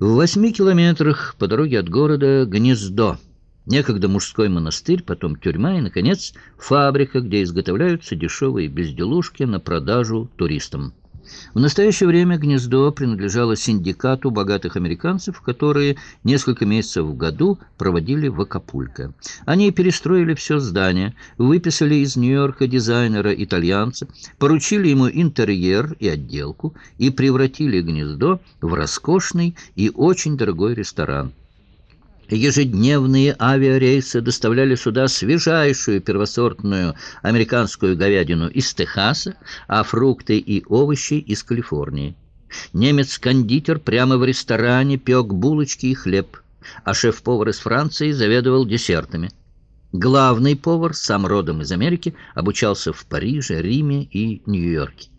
В восьми километрах по дороге от города Гнездо. Некогда мужской монастырь, потом тюрьма и, наконец, фабрика, где изготовляются дешевые безделушки на продажу туристам. В настоящее время гнездо принадлежало синдикату богатых американцев, которые несколько месяцев в году проводили в Акапулько. Они перестроили все здание, выписали из Нью-Йорка дизайнера-итальянца, поручили ему интерьер и отделку и превратили гнездо в роскошный и очень дорогой ресторан. Ежедневные авиарейсы доставляли сюда свежайшую первосортную американскую говядину из Техаса, а фрукты и овощи из Калифорнии. Немец-кондитер прямо в ресторане пек булочки и хлеб, а шеф-повар из Франции заведовал десертами. Главный повар, сам родом из Америки, обучался в Париже, Риме и Нью-Йорке.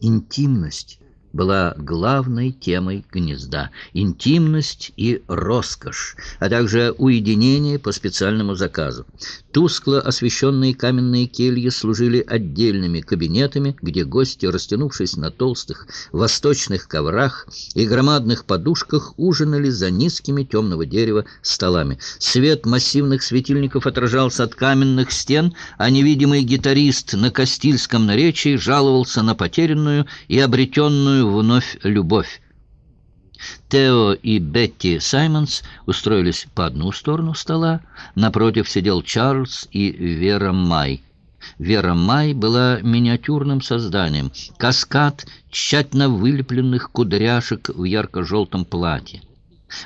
Интимность была главной темой гнезда – интимность и роскошь, а также уединение по специальному заказу. Тускло освещенные каменные кельи служили отдельными кабинетами, где гости, растянувшись на толстых восточных коврах и громадных подушках, ужинали за низкими темного дерева столами. Свет массивных светильников отражался от каменных стен, а невидимый гитарист на Кастильском наречии жаловался на потерянную и обретенную вновь любовь. Тео и Бетти Саймонс устроились по одну сторону стола, напротив сидел Чарльз и Вера Май. Вера Май была миниатюрным созданием, каскад тщательно вылепленных кудряшек в ярко-желтом платье.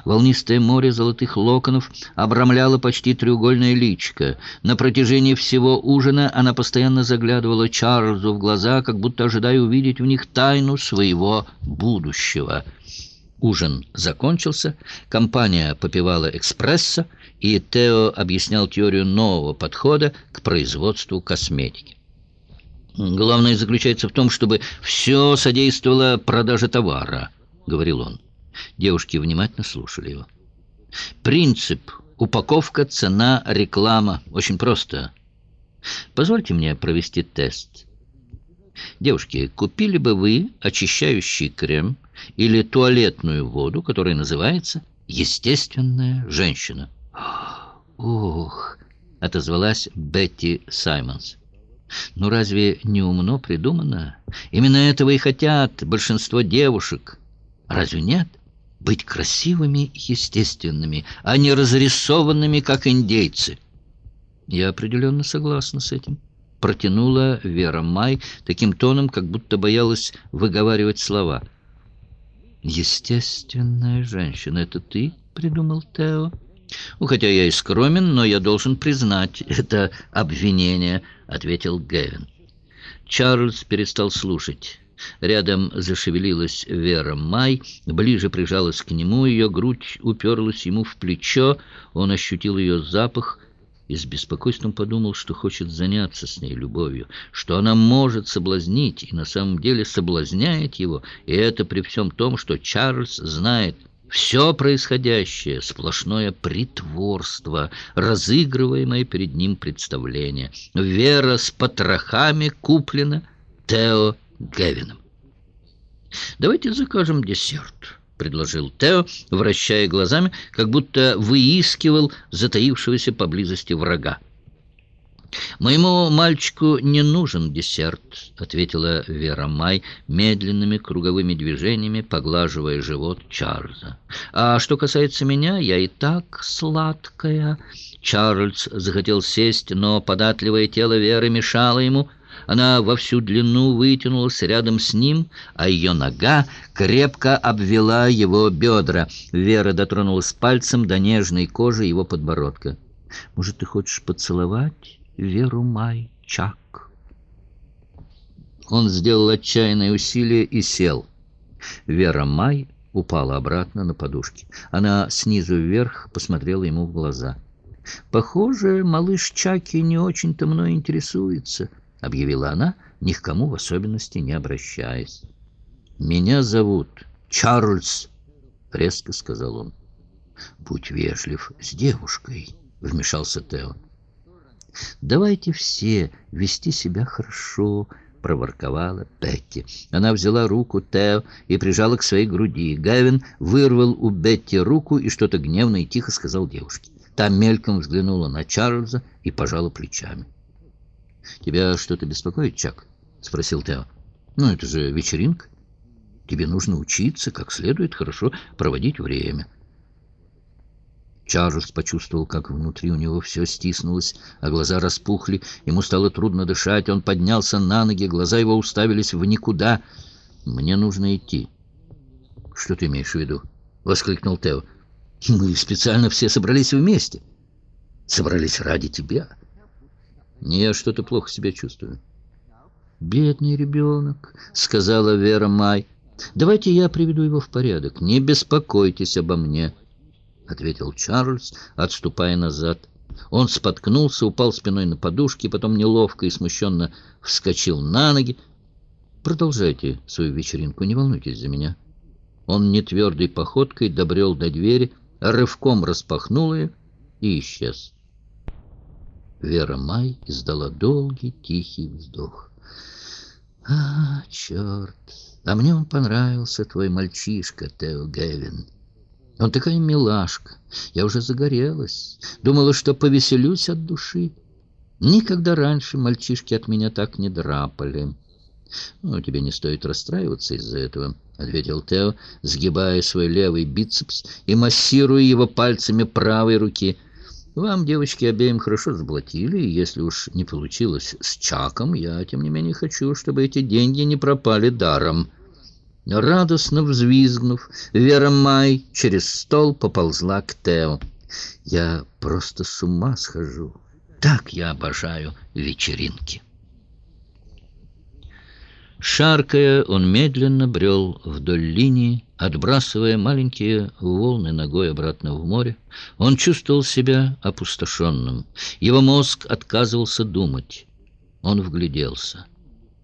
Волнистое море золотых локонов обрамляло почти треугольное личико. На протяжении всего ужина она постоянно заглядывала Чарльзу в глаза, как будто ожидая увидеть в них тайну своего будущего. Ужин закончился, компания попивала экспресса, и Тео объяснял теорию нового подхода к производству косметики. «Главное заключается в том, чтобы все содействовало продаже товара», — говорил он. Девушки внимательно слушали его. «Принцип. Упаковка, цена, реклама. Очень просто. Позвольте мне провести тест. Девушки, купили бы вы очищающий крем или туалетную воду, которая называется «Естественная женщина»?» «Ох!» — отозвалась Бетти Саймонс. «Ну разве не умно придумано? Именно этого и хотят большинство девушек. Разве нет?» быть красивыми естественными, а не разрисованными, как индейцы. Я определенно согласна с этим. Протянула Вера Май таким тоном, как будто боялась выговаривать слова. «Естественная женщина, это ты?» — придумал Тео. «Ну, хотя я и скромен, но я должен признать это обвинение», — ответил Гевин. Чарльз перестал слушать. Рядом зашевелилась Вера Май, ближе прижалась к нему, ее грудь уперлась ему в плечо, он ощутил ее запах и с беспокойством подумал, что хочет заняться с ней любовью, что она может соблазнить и на самом деле соблазняет его, и это при всем том, что Чарльз знает все происходящее — сплошное притворство, разыгрываемое перед ним представление. Вера с потрохами куплена, Тео Гевином. «Давайте закажем десерт», — предложил Тео, вращая глазами, как будто выискивал затаившегося поблизости врага. «Моему мальчику не нужен десерт», — ответила Вера Май медленными круговыми движениями, поглаживая живот Чарльза. «А что касается меня, я и так сладкая». Чарльз захотел сесть, но податливое тело Веры мешало ему — она во всю длину вытянулась рядом с ним, а ее нога крепко обвела его бедра. Вера дотронулась пальцем до нежной кожи его подбородка. «Может, ты хочешь поцеловать Веру Май Чак?» Он сделал отчаянное усилие и сел. Вера Май упала обратно на подушки. Она снизу вверх посмотрела ему в глаза. «Похоже, малыш Чаки не очень-то мной интересуется» объявила она, ни к кому в особенности не обращаясь. «Меня зовут Чарльз», — резко сказал он. «Будь вежлив с девушкой», — вмешался Тео. «Давайте все вести себя хорошо», проворковала Бетти. Она взяла руку Тео и прижала к своей груди. Гавин вырвал у Бетти руку и что-то гневно и тихо сказал девушке. Та мельком взглянула на Чарльза и пожала плечами. «Тебя что-то беспокоит, Чак?» — спросил Тео. «Ну, это же вечеринка. Тебе нужно учиться, как следует хорошо проводить время». Чарльз почувствовал, как внутри у него все стиснулось, а глаза распухли. Ему стало трудно дышать. Он поднялся на ноги, глаза его уставились в никуда. «Мне нужно идти». «Что ты имеешь в виду?» — воскликнул Тео. «Мы специально все собрались вместе. Собрались ради тебя». «Не, я что-то плохо себя чувствую». «Бедный ребенок», — сказала Вера Май. «Давайте я приведу его в порядок. Не беспокойтесь обо мне». — ответил Чарльз, отступая назад. Он споткнулся, упал спиной на подушки, потом неловко и смущенно вскочил на ноги. «Продолжайте свою вечеринку, не волнуйтесь за меня». Он нетвердой походкой добрел до двери, рывком распахнул ее и исчез. Вера Май издала долгий тихий вздох. «А, черт! А мне он понравился, твой мальчишка, Тео Гевин». Он такая милашка. Я уже загорелась. Думала, что повеселюсь от души. Никогда раньше мальчишки от меня так не драпали. «Ну, тебе не стоит расстраиваться из-за этого», — ответил Тео, сгибая свой левый бицепс и массируя его пальцами правой руки. «Вам, девочки, обеим хорошо заплатили, и если уж не получилось с Чаком, я, тем не менее, хочу, чтобы эти деньги не пропали даром». Радостно взвизгнув, Вера Май через стол поползла к Тео. «Я просто с ума схожу. Так я обожаю вечеринки». Шаркая, он медленно брел вдоль линии, отбрасывая маленькие волны ногой обратно в море. Он чувствовал себя опустошенным. Его мозг отказывался думать. Он вгляделся.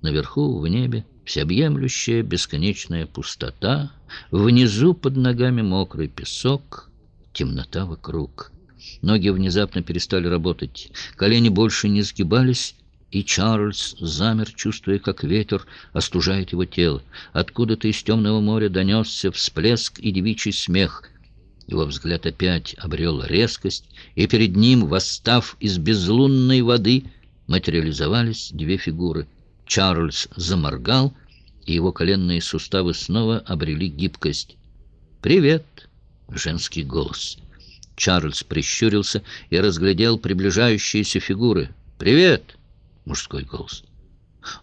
Наверху, в небе, всеобъемлющая бесконечная пустота, внизу под ногами мокрый песок, темнота вокруг. Ноги внезапно перестали работать, колени больше не сгибались, и Чарльз замер, чувствуя, как ветер остужает его тело. Откуда-то из темного моря донесся всплеск и девичий смех. Его взгляд опять обрел резкость, и перед ним, восстав из безлунной воды, материализовались две фигуры. Чарльз заморгал, и его коленные суставы снова обрели гибкость. «Привет!» — женский голос. Чарльз прищурился и разглядел приближающиеся фигуры. «Привет!» — мужской голос.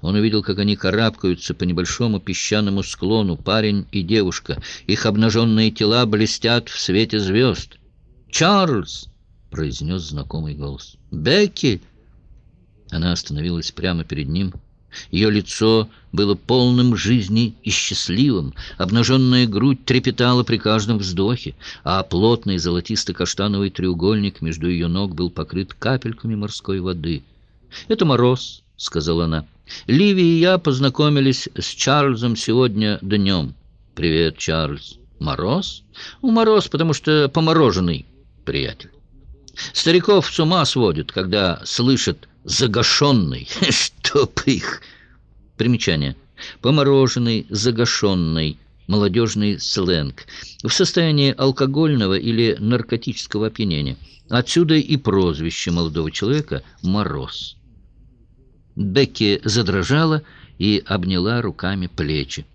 Он увидел, как они карабкаются по небольшому песчаному склону, парень и девушка. Их обнаженные тела блестят в свете звезд. «Чарльз!» — произнес знакомый голос. «Бекки!» Она остановилась прямо перед ним — ее лицо было полным жизни и счастливым, обнаженная грудь трепетала при каждом вздохе, а плотный золотисто-каштановый треугольник между ее ног был покрыт капельками морской воды. «Это мороз», — сказала она. «Ливи и я познакомились с Чарльзом сегодня днем». «Привет, Чарльз». «Мороз?» «У мороз, потому что помороженный, приятель». Стариков с ума сводит, когда слышат «загашенный». Чтоб их! Примечание. Помороженный, загашенный, молодежный сленг. В состоянии алкогольного или наркотического опьянения. Отсюда и прозвище молодого человека «Мороз». Бекки задрожала и обняла руками плечи.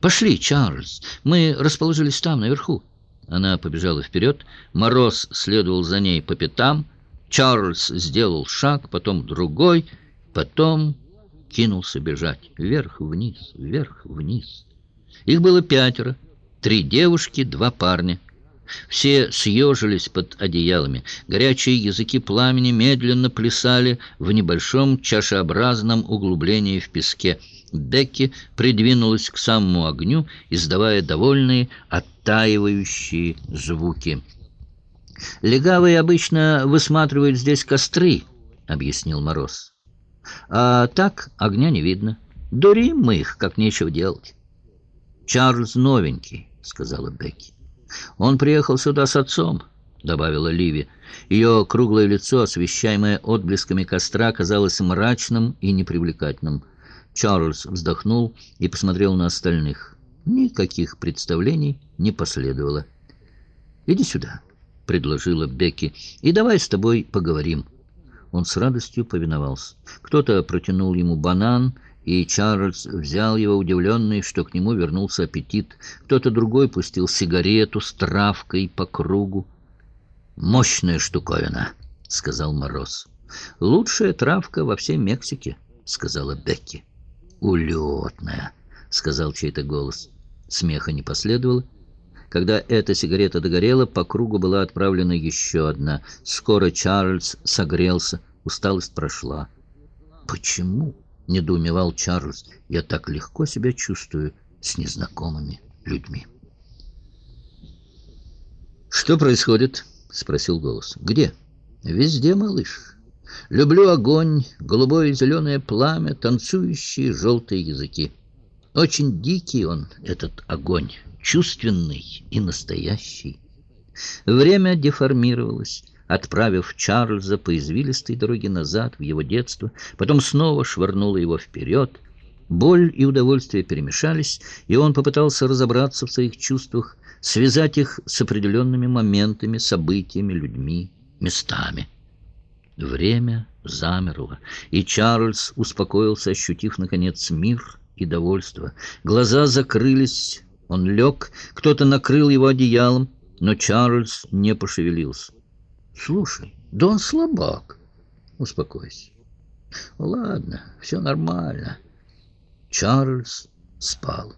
«Пошли, Чарльз, мы расположились там, наверху». Она побежала вперед, Мороз следовал за ней по пятам, Чарльз сделал шаг, потом другой — Потом кинулся бежать вверх-вниз, вверх-вниз. Их было пятеро, три девушки, два парня. Все съежились под одеялами. Горячие языки пламени медленно плясали в небольшом чашеобразном углублении в песке. Бекки придвинулась к самому огню, издавая довольные, оттаивающие звуки. «Легавые обычно высматривают здесь костры», — объяснил Мороз. А так огня не видно. Дурим мы их, как нечего делать. «Чарльз новенький», — сказала Бекки. «Он приехал сюда с отцом», — добавила Ливи. Ее круглое лицо, освещаемое отблесками костра, казалось мрачным и непривлекательным. Чарльз вздохнул и посмотрел на остальных. Никаких представлений не последовало. «Иди сюда», — предложила Бекки, — «и давай с тобой поговорим». Он с радостью повиновался. Кто-то протянул ему банан, и Чарльз взял его, удивленный, что к нему вернулся аппетит. Кто-то другой пустил сигарету с травкой по кругу. «Мощная штуковина», — сказал Мороз. «Лучшая травка во всей Мексике», — сказала Бекки. «Улетная», — сказал чей-то голос. Смеха не последовало. Когда эта сигарета догорела, по кругу была отправлена еще одна. Скоро Чарльз согрелся, усталость прошла. «Почему?» — недоумевал Чарльз. «Я так легко себя чувствую с незнакомыми людьми». «Что происходит?» — спросил голос. «Где?» «Везде, малыш. Люблю огонь, голубое и зеленое пламя, танцующие желтые языки. Очень дикий он, этот огонь, чувственный и настоящий». Время деформировалось отправив Чарльза по извилистой дороге назад в его детство, потом снова швырнула его вперед. Боль и удовольствие перемешались, и он попытался разобраться в своих чувствах, связать их с определенными моментами, событиями, людьми, местами. Время замерло, и Чарльз успокоился, ощутив, наконец, мир и довольство. Глаза закрылись, он лег, кто-то накрыл его одеялом, но Чарльз не пошевелился. Слушай, да он слабак. Успокойся. Ладно, все нормально. Чарльз спал.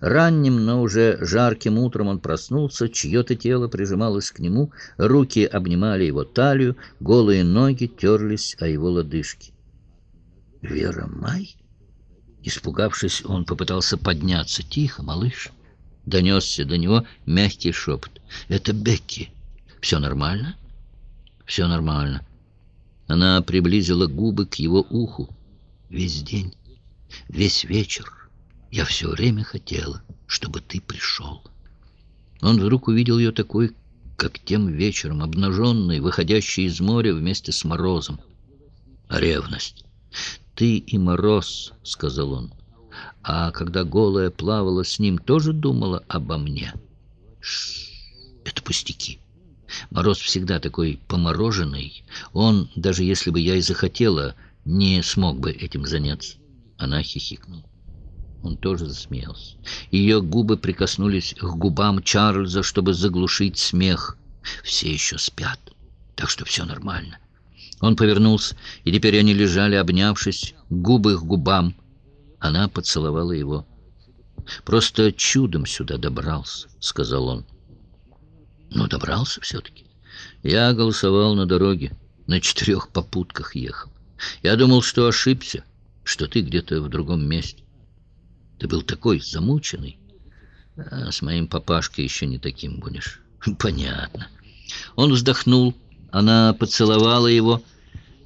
Ранним, но уже жарким утром он проснулся, чье-то тело прижималось к нему, руки обнимали его талию, голые ноги терлись о его лодыжки. «Вера Май?» Испугавшись, он попытался подняться. «Тихо, малыш!» Донесся до него мягкий шепот. «Это Бекки. Все нормально?» Все нормально. Она приблизила губы к его уху. Весь день, весь вечер я все время хотела, чтобы ты пришел. Он вдруг увидел ее такой, как тем вечером, обнаженной, выходящей из моря вместе с Морозом. Ревность. «Ты и Мороз», — сказал он. А когда голая плавала с ним, тоже думала обо мне. Ш это пустяки. Мороз всегда такой помороженный. Он, даже если бы я и захотела, не смог бы этим заняться. Она хихикнула. Он тоже засмеялся. Ее губы прикоснулись к губам Чарльза, чтобы заглушить смех. Все еще спят, так что все нормально. Он повернулся, и теперь они лежали, обнявшись, губы к губам. Она поцеловала его. «Просто чудом сюда добрался», — сказал он. Но добрался все-таки. Я голосовал на дороге, на четырех попутках ехал. Я думал, что ошибся, что ты где-то в другом месте. Ты был такой замученный. А с моим папашкой еще не таким будешь. Понятно. Он вздохнул, она поцеловала его.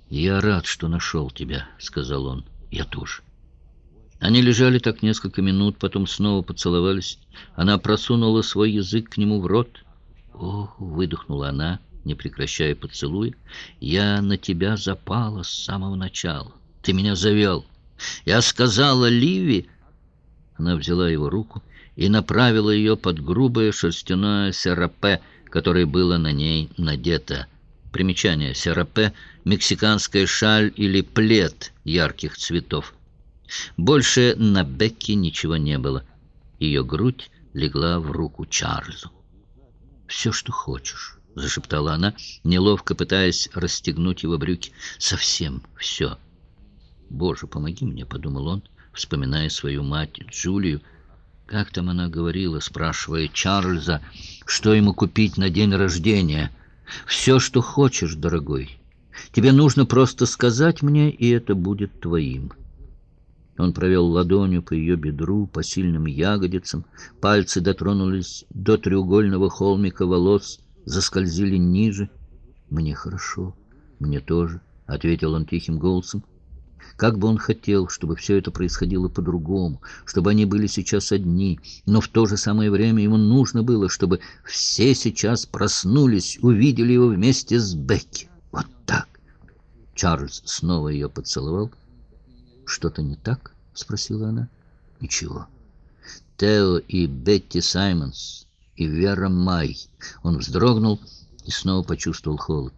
«Я рад, что нашел тебя», — сказал он. «Я тоже». Они лежали так несколько минут, потом снова поцеловались. Она просунула свой язык к нему в рот — «Ох!» — выдохнула она, не прекращая поцелуя. «Я на тебя запала с самого начала. Ты меня завел. Я сказала Ливи...» Она взяла его руку и направила ее под грубое шерстяное серапе, которое было на ней надето. Примечание серапе — мексиканская шаль или плед ярких цветов. Больше на Бекке ничего не было. Ее грудь легла в руку Чарльзу все, что хочешь», — зашептала она, неловко пытаясь расстегнуть его брюки. «Совсем все». «Боже, помоги мне», — подумал он, вспоминая свою мать Джулию. Как там она говорила, спрашивая Чарльза, что ему купить на день рождения? «Все, что хочешь, дорогой. Тебе нужно просто сказать мне, и это будет твоим». Он провел ладонью по ее бедру, по сильным ягодицам. Пальцы дотронулись до треугольного холмика волос, заскользили ниже. «Мне хорошо, мне тоже», — ответил он тихим голосом. Как бы он хотел, чтобы все это происходило по-другому, чтобы они были сейчас одни, но в то же самое время ему нужно было, чтобы все сейчас проснулись, увидели его вместе с Бекки. Вот так. Чарльз снова ее поцеловал. Что-то не так? спросила она. «Ничего. Тео и Бетти Саймонс, и Вера Май». Он вздрогнул и снова почувствовал холод.